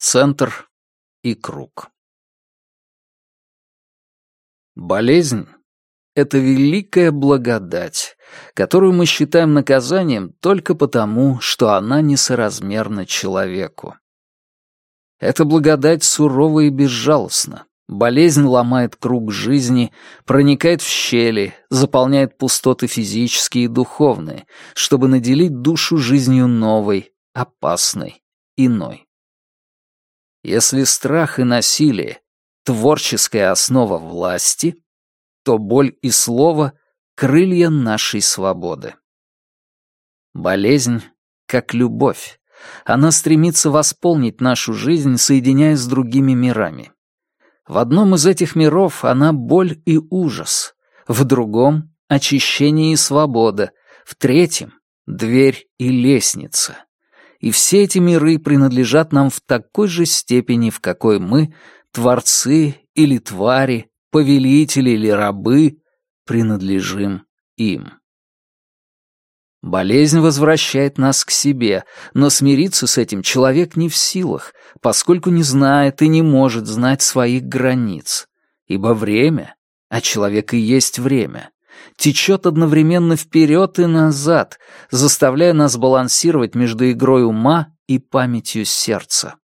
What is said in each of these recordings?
центр и круг. Болезнь — это великая благодать, которую мы считаем наказанием только потому, что она несоразмерна человеку. Эта благодать сурова и безжалостна. Болезнь ломает круг жизни, проникает в щели, заполняет пустоты физические и духовные, чтобы наделить душу жизнью новой, опасной, иной. Если страх и насилие — творческая основа власти, то боль и слово — крылья нашей свободы. Болезнь, как любовь, она стремится восполнить нашу жизнь, соединяясь с другими мирами. В одном из этих миров она боль и ужас, в другом — очищение и свобода, в третьем — дверь и лестница и все эти миры принадлежат нам в такой же степени, в какой мы, творцы или твари, повелители или рабы, принадлежим им. Болезнь возвращает нас к себе, но смириться с этим человек не в силах, поскольку не знает и не может знать своих границ. Ибо время, а человек и есть время, течет одновременно вперед и назад, заставляя нас балансировать между игрой ума и памятью сердца.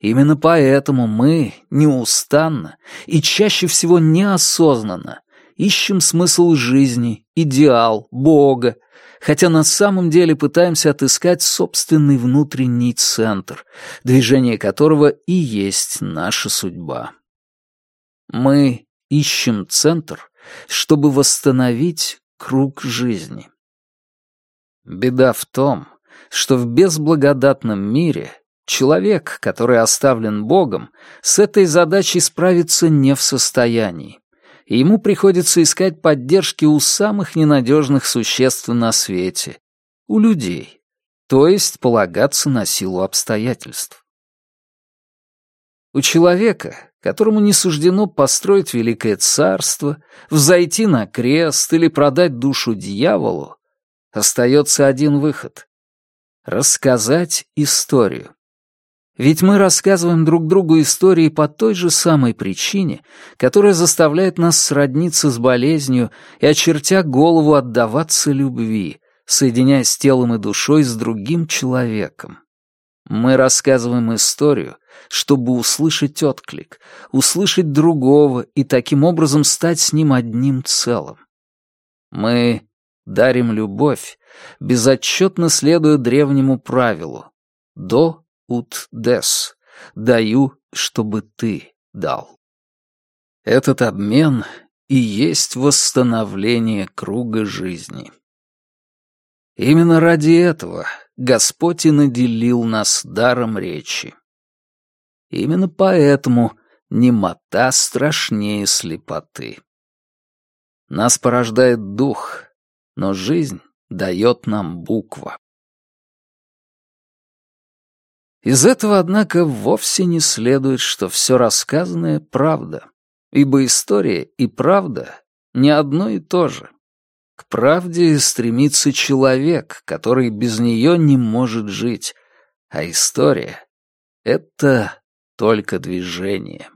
Именно поэтому мы неустанно и чаще всего неосознанно ищем смысл жизни, идеал, Бога, хотя на самом деле пытаемся отыскать собственный внутренний центр, движение которого и есть наша судьба. Мы ищем центр, чтобы восстановить круг жизни. Беда в том, что в безблагодатном мире человек, который оставлен Богом, с этой задачей справиться не в состоянии, и ему приходится искать поддержки у самых ненадежных существ на свете, у людей, то есть полагаться на силу обстоятельств. У человека, которому не суждено построить великое царство, взойти на крест или продать душу дьяволу, остается один выход — рассказать историю. Ведь мы рассказываем друг другу истории по той же самой причине, которая заставляет нас сродниться с болезнью и, очертя голову, отдаваться любви, соединяясь телом и душой с другим человеком. Мы рассказываем историю, чтобы услышать отклик, услышать другого и таким образом стать с ним одним целым. Мы дарим любовь, безотчетно следуя древнему правилу «до ут дес» — «даю, чтобы ты дал». Этот обмен и есть восстановление круга жизни. Именно ради этого Господь и наделил нас даром речи. Именно поэтому немота страшнее слепоты. Нас порождает дух, но жизнь дает нам буква. Из этого, однако, вовсе не следует, что все рассказанное — правда, ибо история и правда — не одно и то же. К правде стремится человек, который без нее не может жить, а история — это только движение.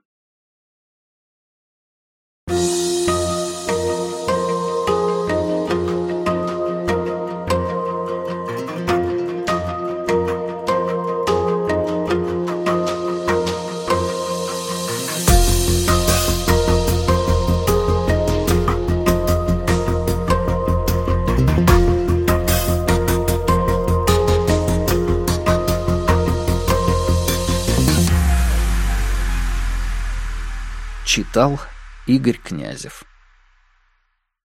Читал Игорь Князев